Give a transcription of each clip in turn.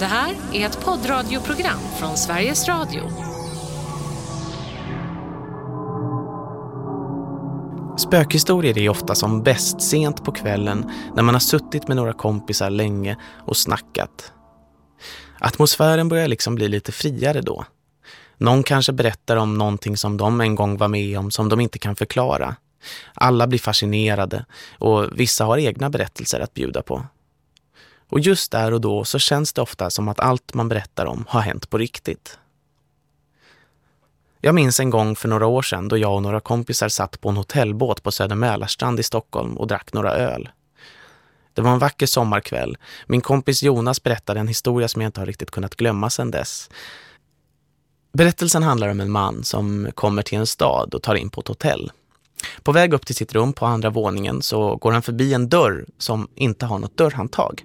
Det här är ett poddradioprogram från Sveriges Radio. Spökhistorier är ofta som bäst sent på kvällen när man har suttit med några kompisar länge och snackat. Atmosfären börjar liksom bli lite friare då. Någon kanske berättar om någonting som de en gång var med om som de inte kan förklara. Alla blir fascinerade och vissa har egna berättelser att bjuda på. Och just där och då så känns det ofta som att allt man berättar om har hänt på riktigt. Jag minns en gång för några år sedan då jag och några kompisar satt på en hotellbåt på Söder Mälarstrand i Stockholm och drack några öl. Det var en vacker sommarkväll. Min kompis Jonas berättade en historia som jag inte har riktigt kunnat glömma sedan dess. Berättelsen handlar om en man som kommer till en stad och tar in på ett hotell. På väg upp till sitt rum på andra våningen så går han förbi en dörr som inte har något dörrhandtag.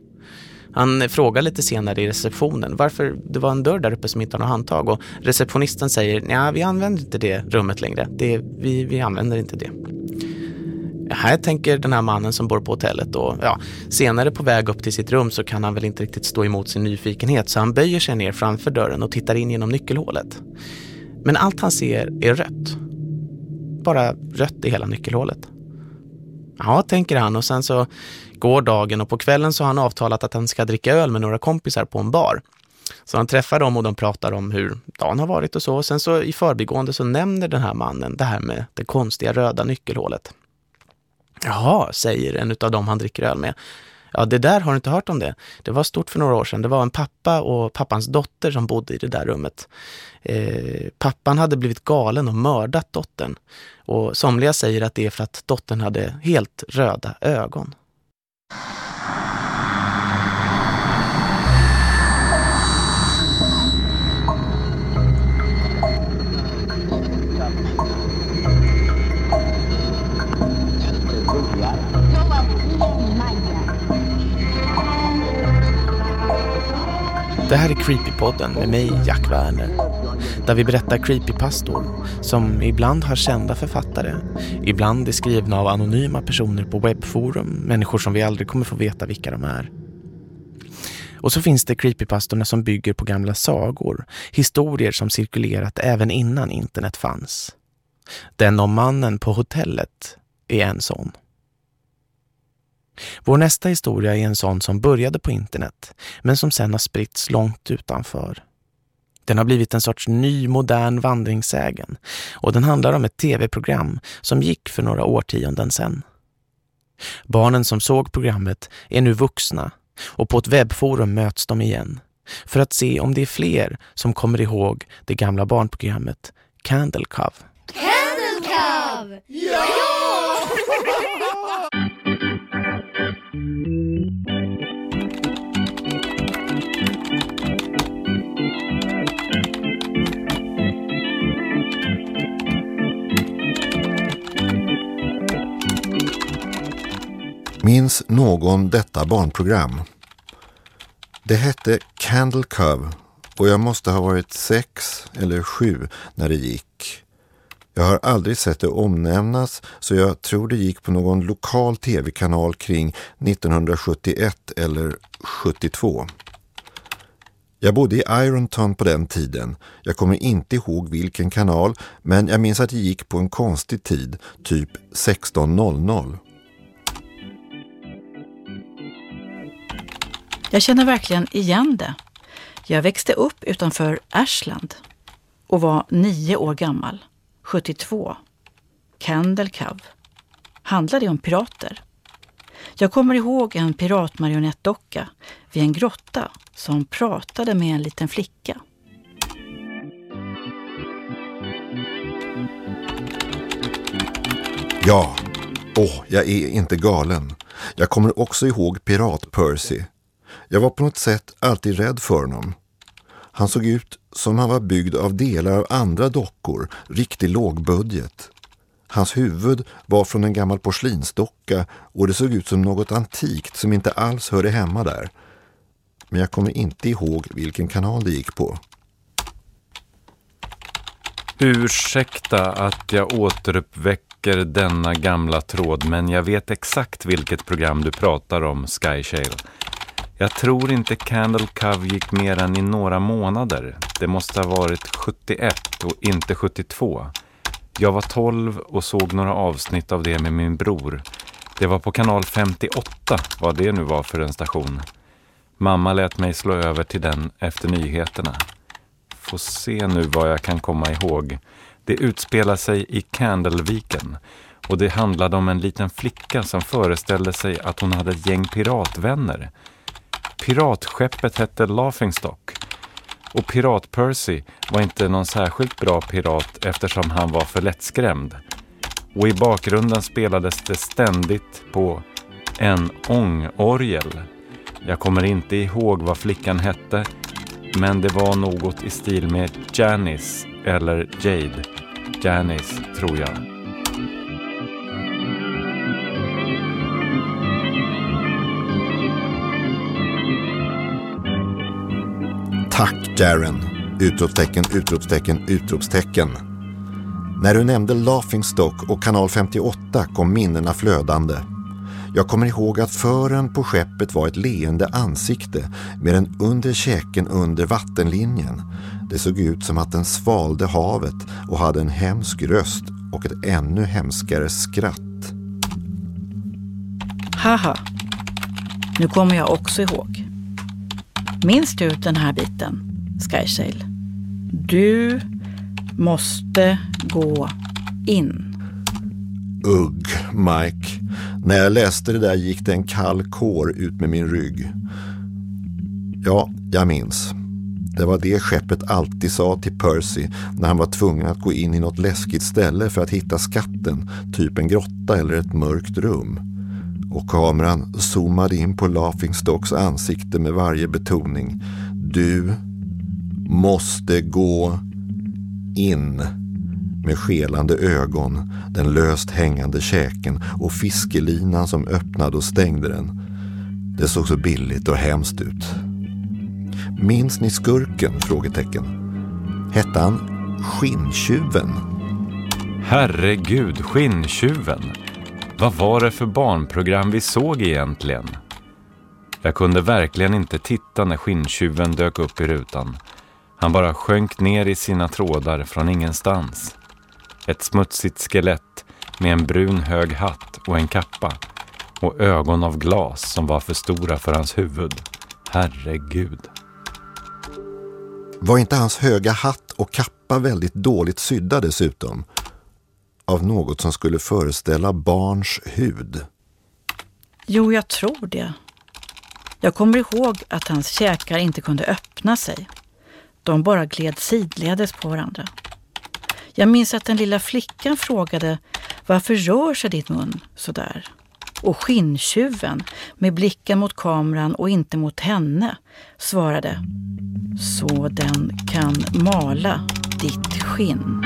Han frågar lite senare i receptionen varför det var en dörr där uppe som inte har något handtag och receptionisten säger nej vi använder inte det rummet längre. Det, vi, vi använder inte det. Här tänker den här mannen som bor på hotellet och ja, senare på väg upp till sitt rum så kan han väl inte riktigt stå emot sin nyfikenhet så han böjer sig ner framför dörren och tittar in genom nyckelhålet. Men allt han ser är rött. Bara rött i hela nyckelhålet. Ja, tänker han och sen så går dagen och på kvällen så har han avtalat att han ska dricka öl med några kompisar på en bar. Så han träffar dem och de pratar om hur dagen har varit och så. Och sen så i förbigående så nämner den här mannen det här med det konstiga röda nyckelhålet. Jaha, säger en av dem han dricker öl med. Ja, det där har du inte hört om det. Det var stort för några år sedan. Det var en pappa och pappans dotter som bodde i det där rummet. Eh, pappan hade blivit galen och mördat dottern. Och somliga säger att det är för att dottern hade helt röda ögon. Det här är Creepypodden med mig, Jack Werner. Där vi berättar creepypastor som ibland har kända författare. Ibland är skrivna av anonyma personer på webbforum. Människor som vi aldrig kommer få veta vilka de är. Och så finns det creepypastorna som bygger på gamla sagor. Historier som cirkulerat även innan internet fanns. Den om mannen på hotellet är en sån. Vår nästa historia är en sån som började på internet men som sen har spritts långt utanför. Den har blivit en sorts ny modern vandringssägen och den handlar om ett tv-program som gick för några årtionden sedan. Barnen som såg programmet är nu vuxna och på ett webbforum möts de igen för att se om det är fler som kommer ihåg det gamla barnprogrammet Candle Cove. Candle Cove! Ja! Minns någon detta barnprogram? Det hette Candle Cove och jag måste ha varit sex eller sju när det gick. Jag har aldrig sett det omnämnas så jag tror det gick på någon lokal tv-kanal kring 1971 eller 72. Jag bodde i Ironton på den tiden. Jag kommer inte ihåg vilken kanal men jag minns att det gick på en konstig tid, typ 16.00. Jag känner verkligen igen det. Jag växte upp utanför Ashland och var nio år gammal, 72. Candlecove. Handlar det om pirater? Jag kommer ihåg en piratmarionettdocka vid en grotta som pratade med en liten flicka. Ja, åh, oh, jag är inte galen. Jag kommer också ihåg Pirat-Percy. Jag var på något sätt alltid rädd för honom. Han såg ut som han var byggd av delar av andra dockor, riktig lågbudget. Hans huvud var från en gammal porslinsdocka och det såg ut som något antikt som inte alls hörde hemma där. Men jag kommer inte ihåg vilken kanal det gick på. Ursäkta att jag återuppväcker denna gamla tråd men jag vet exakt vilket program du pratar om, Sky Shale. Jag tror inte Candle Cove gick mer än i några månader. Det måste ha varit 71 och inte 72. Jag var 12 och såg några avsnitt av det med min bror. Det var på kanal 58, vad det nu var för en station. Mamma lät mig slå över till den efter nyheterna. Får se nu vad jag kan komma ihåg. Det utspelar sig i Candleviken och det handlade om en liten flicka som föreställde sig att hon hade ett gäng piratvänner. Piratskeppet hette Laughingstock och Pirat Percy var inte någon särskilt bra pirat eftersom han var för lättskrämd. Och i bakgrunden spelades det ständigt på en ångorgel. Jag kommer inte ihåg vad flickan hette men det var något i stil med Janice eller Jade. Janice, tror jag. Tack Darren! Utropstecken, utropstecken, utropstecken. När du nämnde Laughingstock och kanal 58 kom minnena flödande. Jag kommer ihåg att fören på skeppet var ett leende ansikte med den under käken under vattenlinjen. Det såg ut som att den svalde havet och hade en hemsk röst och ett ännu hemskare skratt. Haha, nu kommer jag också ihåg. Minns du den här biten, Skysail? Du måste gå in. Ugg, Mike. När jag läste det där gick det en kall kår ut med min rygg. Ja, jag minns. Det var det skeppet alltid sa till Percy när han var tvungen att gå in i något läskigt ställe för att hitta skatten, typ en grotta eller ett mörkt rum. Och kameran zoomade in på Laughingstocks ansikte med varje betoning. Du måste gå in med skelande ögon, den löst hängande käken och fiskelinan som öppnade och stängde den. Det såg så billigt och hemskt ut. Minns ni skurken? Frågetecken. Hette han Skinntjuven? Herregud, Skinntjuven. Vad var det för barnprogram vi såg egentligen? Jag kunde verkligen inte titta när skinntjuven dök upp i rutan. Han bara sjönk ner i sina trådar från ingenstans. Ett smutsigt skelett med en brun hög hatt och en kappa och ögon av glas som var för stora för hans huvud. Herregud. Var inte hans höga hatt och kappa väldigt dåligt sydda dessutom? Av något som skulle föreställa barns hud. Jo, jag tror det. Jag kommer ihåg att hans käkar inte kunde öppna sig. De bara gled sidledes på varandra. Jag minns att den lilla flickan frågade varför rör sig din mun så där? Och skinntjuven, med blicken mot kameran och inte mot henne, svarade så den kan mala ditt skinn.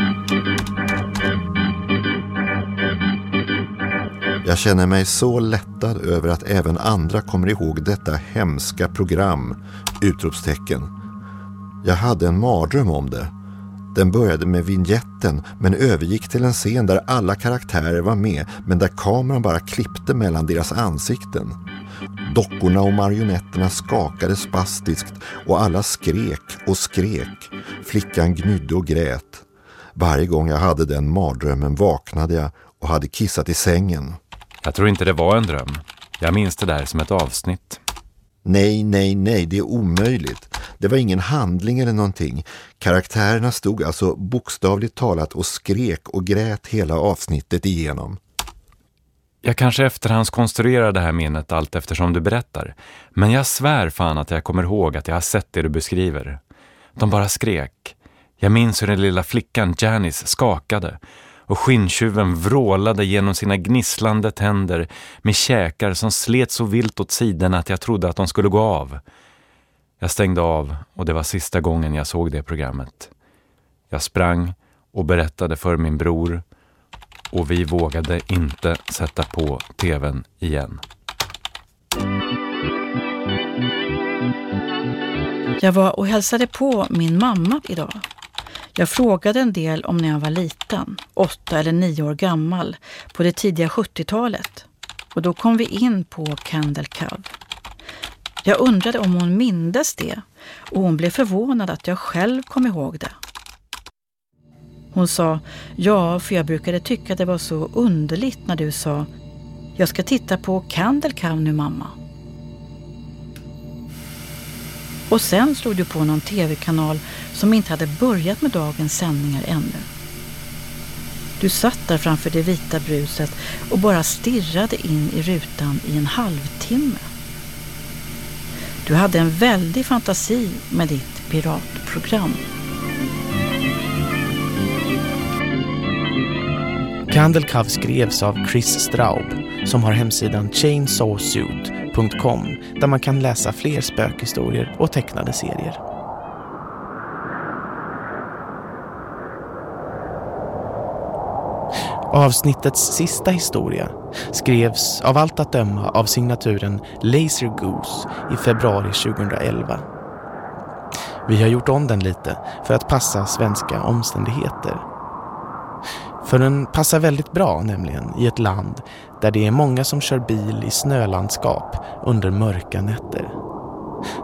Jag känner mig så lättad över att även andra kommer ihåg detta hemska program! Utropstecken. Jag hade en mardröm om det. Den började med vignetten men övergick till en scen där alla karaktärer var med men där kameran bara klippte mellan deras ansikten. Dockorna och marionetterna skakade spastiskt och alla skrek och skrek. Flickan gnydde och grät. Varje gång jag hade den mardrömmen vaknade jag och hade kissat i sängen. Jag tror inte det var en dröm. Jag minns det där som ett avsnitt. Nej, nej, nej, det är omöjligt. Det var ingen handling eller någonting. Karaktärerna stod alltså bokstavligt talat och skrek och grät hela avsnittet igenom. Jag kanske efterhandskonstruerar det här minnet allt eftersom du berättar. Men jag svär fan att jag kommer ihåg att jag har sett det du beskriver. De bara skrek. Jag minns hur den lilla flickan Janice skakade och skinntjuven vrålade genom sina gnisslande tänder med käkar som slet så vilt åt sidorna att jag trodde att de skulle gå av. Jag stängde av och det var sista gången jag såg det programmet. Jag sprang och berättade för min bror och vi vågade inte sätta på tvn igen. Jag var och hälsade på min mamma idag. Jag frågade en del om när jag var liten, åtta eller nio år gammal, på det tidiga 70-talet. Och då kom vi in på Candle Cove. Jag undrade om hon mindes det och hon blev förvånad att jag själv kom ihåg det. Hon sa, ja, för jag brukade tycka det var så underligt när du sa, jag ska titta på Candle Cove nu mamma. Och sen slog du på någon tv-kanal som inte hade börjat med dagens sändningar ännu. Du satt där framför det vita bruset och bara stirrade in i rutan i en halvtimme. Du hade en väldig fantasi med ditt piratprogram. Candle Cove skrevs av Chris Straub som har hemsidan Chainsaw Suit chainsawsuit.com där man kan läsa fler spökhistorier och tecknade serier. Avsnittets sista historia skrevs av allt att döma av signaturen Laser Goose i februari 2011. Vi har gjort om den lite för att passa svenska omständigheter. För den passar väldigt bra nämligen i ett land där det är många som kör bil i snölandskap under mörka nätter.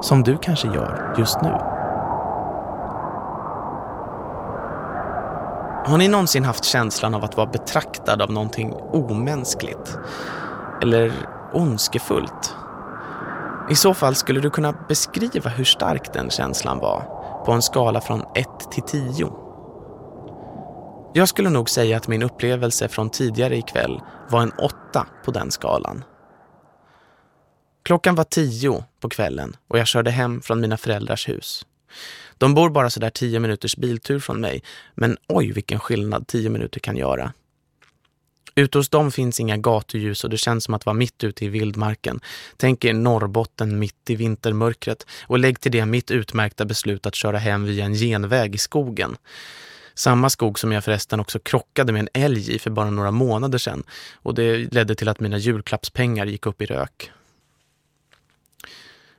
Som du kanske gör just nu. Har ni någonsin haft känslan av att vara betraktad av någonting omänskligt? Eller ondskefullt? I så fall skulle du kunna beskriva hur stark den känslan var på en skala från 1 till 10. Jag skulle nog säga att min upplevelse från tidigare ikväll var en åtta på den skalan. Klockan var tio på kvällen och jag körde hem från mina föräldrars hus. De bor bara så där 10 minuters biltur från mig, men oj vilken skillnad tio minuter kan göra. Ute hos dem finns inga gatuljus och det känns som att vara mitt ute i vildmarken. Tänk er Norrbotten mitt i vintermörkret och lägg till det mitt utmärkta beslut att köra hem via en genväg i skogen. Samma skog som jag förresten också krockade med en älg i för bara några månader sedan och det ledde till att mina julklappspengar gick upp i rök.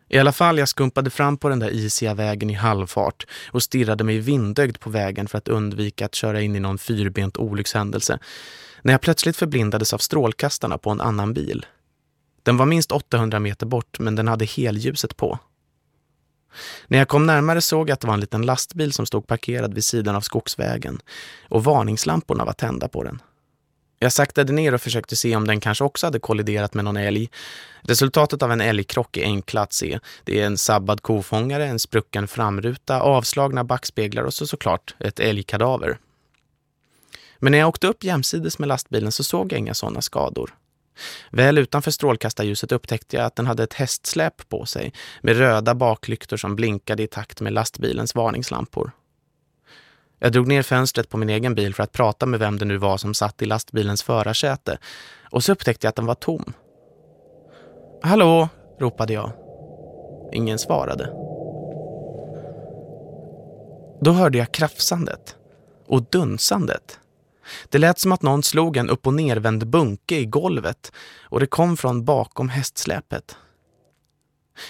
I alla fall, jag skumpade fram på den där isiga vägen i halvfart och stirrade mig vindögd på vägen för att undvika att köra in i någon fyrbent olyckshändelse när jag plötsligt förblindades av strålkastarna på en annan bil. Den var minst 800 meter bort men den hade helljuset på. När jag kom närmare såg jag att det var en liten lastbil som stod parkerad vid sidan av skogsvägen och varningslamporna var tända på den. Jag saktade ner och försökte se om den kanske också hade kolliderat med någon älg. Resultatet av en älgkrock är enkla att se. Det är en sabbad kofångare, en sprucken framruta, avslagna backspeglar och så såklart ett älgkadaver. Men när jag åkte upp jämsides med lastbilen så såg jag inga sådana skador. Väl utanför strålkastarljuset upptäckte jag att den hade ett hästsläp på sig med röda baklyktor som blinkade i takt med lastbilens varningslampor. Jag drog ner fönstret på min egen bil för att prata med vem det nu var som satt i lastbilens förarsäte och så upptäckte jag att den var tom. Hallå, ropade jag. Ingen svarade. Då hörde jag krafsandet och dunsandet. Det lät som att någon slog en upp- och nervänd bunke i golvet och det kom från bakom hästsläpet.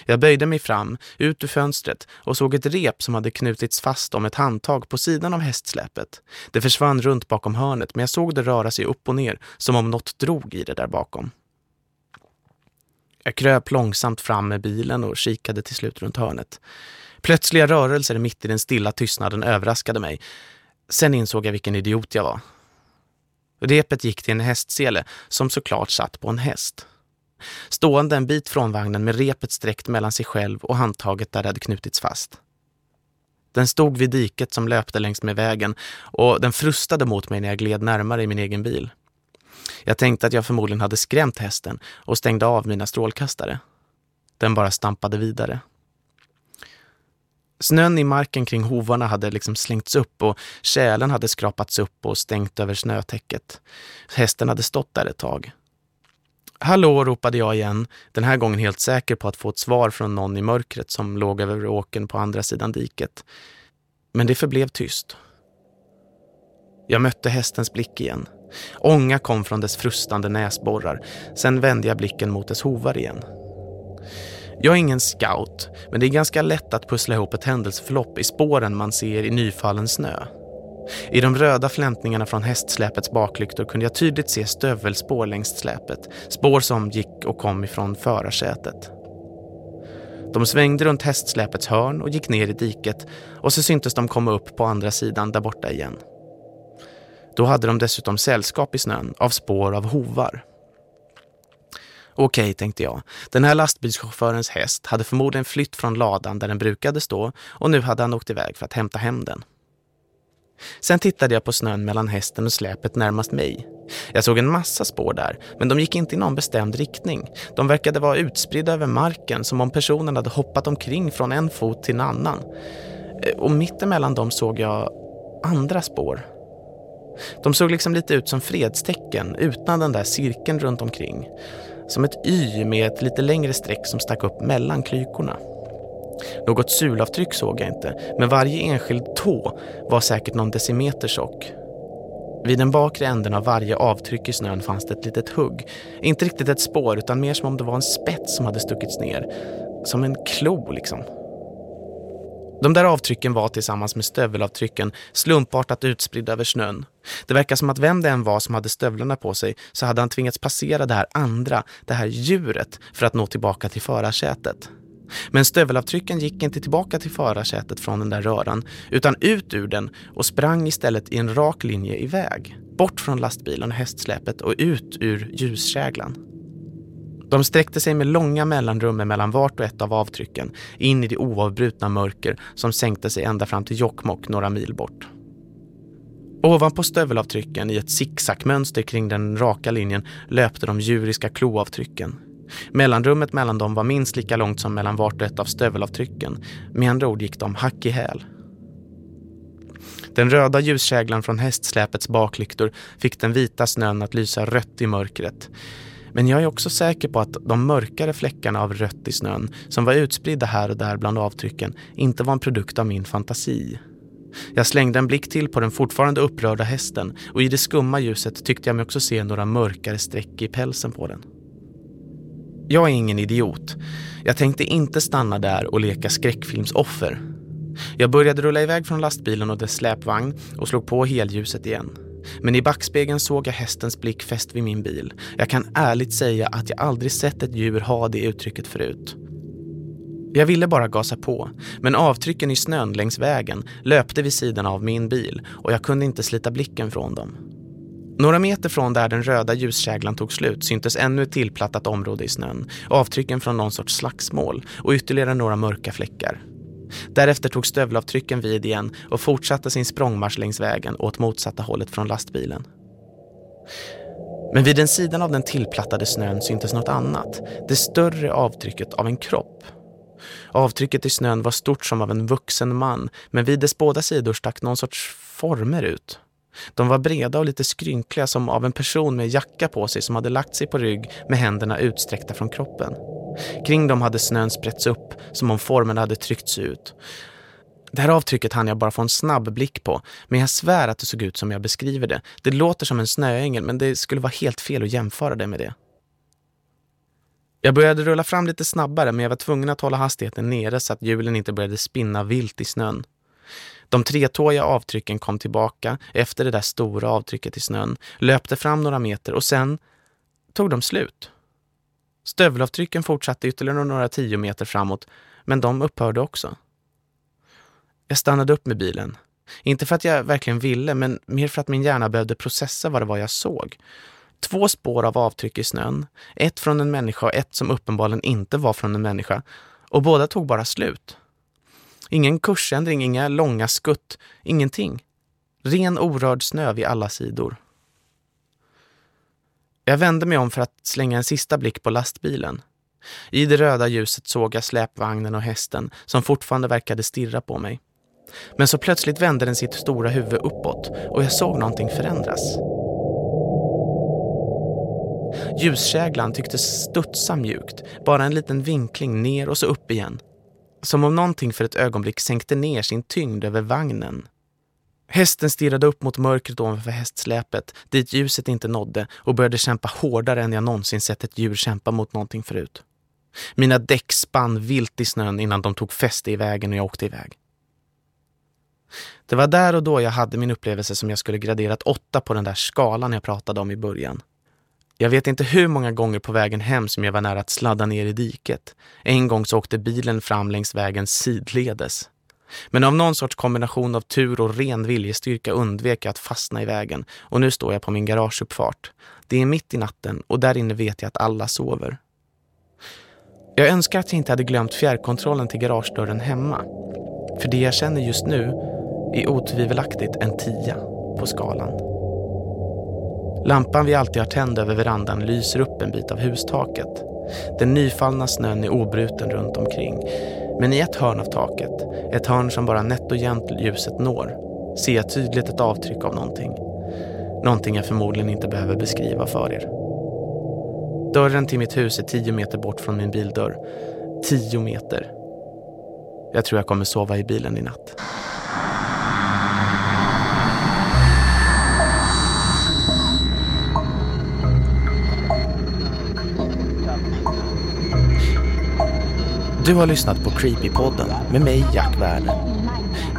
Jag böjde mig fram, ut ur fönstret och såg ett rep som hade knutits fast om ett handtag på sidan av hästsläpet. Det försvann runt bakom hörnet men jag såg det röra sig upp och ner som om något drog i det där bakom. Jag kröp långsamt fram med bilen och kikade till slut runt hörnet. Plötsliga rörelser mitt i den stilla tystnaden överraskade mig. Sen insåg jag vilken idiot jag var. Repet gick till en hästsele som såklart satt på en häst. Stående en bit från vagnen med repet sträckt mellan sig själv och handtaget där det hade knutits fast. Den stod vid diket som löpte längs med vägen och den frustade mot mig när jag gled närmare i min egen bil. Jag tänkte att jag förmodligen hade skrämt hästen och stängde av mina strålkastare. Den bara stampade vidare. Snön i marken kring hovarna hade liksom slängts upp och kärlen hade skrapats upp och stängt över snötäcket. Hästen hade stått där ett tag. Hallå, ropade jag igen, den här gången helt säker på att få ett svar från någon i mörkret som låg över åken på andra sidan diket. Men det förblev tyst. Jag mötte hästens blick igen. Ånga kom från dess frustande näsborrar. Sen vände jag blicken mot dess hovar igen. Jag är ingen scout, men det är ganska lätt att pussla ihop ett händelseförlopp i spåren man ser i nyfallen snö. I de röda fläntningarna från hästsläpets baklyktor kunde jag tydligt se stövelspår längs släpet, spår som gick och kom ifrån förarsätet. De svängde runt hästsläpets hörn och gick ner i diket och så syntes de komma upp på andra sidan där borta igen. Då hade de dessutom sällskap i snön av spår av hovar. Okej, tänkte jag. Den här lastbilschaufförens häst hade förmodligen flytt från ladan där den brukade stå och nu hade han åkt iväg för att hämta hem den. Sen tittade jag på snön mellan hästen och släpet närmast mig. Jag såg en massa spår där, men de gick inte i någon bestämd riktning. De verkade vara utspridda över marken som om personen hade hoppat omkring från en fot till en annan. Eh, och mittemellan dem såg jag andra spår. De såg liksom lite ut som fredstecken utan den där cirkeln runt omkring. Som ett Y med ett lite längre streck som stack upp mellan klykorna. Något sulavtryck såg jag inte, men varje enskild tå var säkert någon decimeter tjock. Vid den bakre änden av varje avtryck i snön fanns det ett litet hugg. Inte riktigt ett spår utan mer som om det var en spets som hade stuckits ner. Som en klo liksom. De där avtrycken var tillsammans med stövelavtrycken slumpartat utspridda över snön. Det verkar som att vem det än var som hade stövlarna på sig så hade han tvingats passera det här andra, det här djuret för att nå tillbaka till förarsätet. Men stövelavtrycken gick inte tillbaka till förarsätet från den där röran utan ut ur den och sprang istället i en rak linje iväg. Bort från lastbilen och hästsläpet och ut ur ljuskäglan. De sträckte sig med långa mellanrum mellan vart och ett av avtrycken in i det oavbrutna mörker som sänkte sig ända fram till Jokkmokk några mil bort. Ovanpå stövelavtrycken i ett zigzagmönster kring den raka linjen löpte de djuriska kloavtrycken. Mellanrummet mellan dem var minst lika långt som mellan vart och ett av stövelavtrycken. Med andra ord gick de hack i häl. Den röda ljuskäglan från hästsläpets baklyktor fick den vita snön att lysa rött i mörkret. Men jag är också säker på att de mörkare fläckarna av rött i snön som var utspridda här och där bland avtrycken inte var en produkt av min fantasi. Jag slängde en blick till på den fortfarande upprörda hästen och i det skumma ljuset tyckte jag mig också se några mörkare streck i pälsen på den. Jag är ingen idiot. Jag tänkte inte stanna där och leka skräckfilmsoffer. Jag började rulla iväg från lastbilen och dess släpvagn och slog på helljuset igen. Men i backspegeln såg jag hästens blick fäst vid min bil. Jag kan ärligt säga att jag aldrig sett ett djur ha det uttrycket förut. Jag ville bara gasa på, men avtrycken i snön längs vägen löpte vid sidan av min bil och jag kunde inte slita blicken från dem. Några meter från där den röda ljuskäglan tog slut syntes ännu ett tillplattat område i snön, avtrycken från någon sorts slagsmål och ytterligare några mörka fläckar. Därefter tog stövelavtrycken vid igen och fortsatte sin språngmarsch längs vägen åt motsatta hållet från lastbilen. Men vid den sidan av den tillplattade snön syntes något annat, det större avtrycket av en kropp. Avtrycket i snön var stort som av en vuxen man, men vid dess båda sidor stack någon sorts former ut. De var breda och lite skrynkliga som av en person med jacka på sig som hade lagt sig på rygg med händerna utsträckta från kroppen. Kring dem hade snön sprätts upp som om formen hade tryckts ut. Det här avtrycket hann jag bara få en snabb blick på, men jag svär att det såg ut som jag beskriver det. Det låter som en snöängel, men det skulle vara helt fel att jämföra det med det. Jag började rulla fram lite snabbare, men jag var tvungen att hålla hastigheten nere så att hjulen inte började spinna vilt i snön. De tretåiga avtrycken kom tillbaka efter det där stora avtrycket i snön, löpte fram några meter och sen tog de slut. Stövelavtrycken fortsatte ytterligare några tio meter framåt, men de upphörde också. Jag stannade upp med bilen. Inte för att jag verkligen ville, men mer för att min hjärna behövde processa vad det var jag såg. Två spår av avtryck i snön, ett från en människa och ett som uppenbarligen inte var från en människa. Och båda tog bara slut. Ingen kursändring, inga långa skutt, ingenting. Ren orörd snö vid alla sidor. Jag vände mig om för att slänga en sista blick på lastbilen. I det röda ljuset såg jag släpvagnen och hästen som fortfarande verkade stirra på mig. Men så plötsligt vände den sitt stora huvud uppåt och jag såg någonting förändras. Ljuskäglan tycktes studsa mjukt, bara en liten vinkling ner och så upp igen. Som om någonting för ett ögonblick sänkte ner sin tyngd över vagnen. Hästen stirrade upp mot mörkret ovanför hästsläpet, dit ljuset inte nådde och började kämpa hårdare än jag någonsin sett ett djur kämpa mot någonting förut. Mina däck spann vilt i snön innan de tog fäste i vägen och jag åkte iväg. Det var där och då jag hade min upplevelse som jag skulle graderat åtta på den där skalan jag pratade om i början. Jag vet inte hur många gånger på vägen hem som jag var nära att sladda ner i diket. En gång så åkte bilen fram längs vägen sidledes. Men av någon sorts kombination av tur och ren viljestyrka undvek jag att fastna i vägen och nu står jag på min garageuppfart. Det är mitt i natten och där inne vet jag att alla sover. Jag önskar att jag inte hade glömt fjärrkontrollen till garagedörren hemma. För det jag känner just nu är otvivelaktigt en tia på skalan. Lampan vi alltid har tänd över verandan lyser upp en bit av hustaket. Den nyfallna snön är obruten runt omkring. Men i ett hörn av taket, ett hörn som bara nätt och jämnt ljuset når, ser jag tydligt ett avtryck av någonting. Någonting jag förmodligen inte behöver beskriva för er. Dörren till mitt hus är tio meter bort från min bildörr. Tio meter. Jag tror jag kommer sova i bilen i natt. Du har lyssnat på Creepypodden med mig Jack Werner.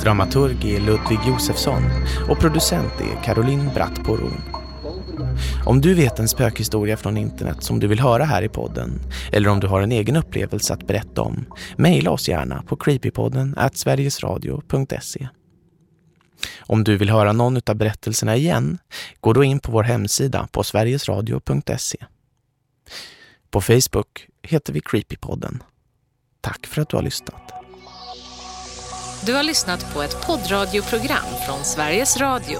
Dramaturg är Ludvig Josefsson och producent är Caroline Brattporon. Om du vet en spökhistoria från internet som du vill höra här i podden eller om du har en egen upplevelse att berätta om, mejla oss gärna på creepypodden at sverigesradio.se. Om du vill höra någon av berättelserna igen, gå då in på vår hemsida på sverigesradio.se. På Facebook heter vi Creepypodden. Tack för att du har lyssnat. Du har lyssnat på ett poddradioprogram från Sveriges Radio.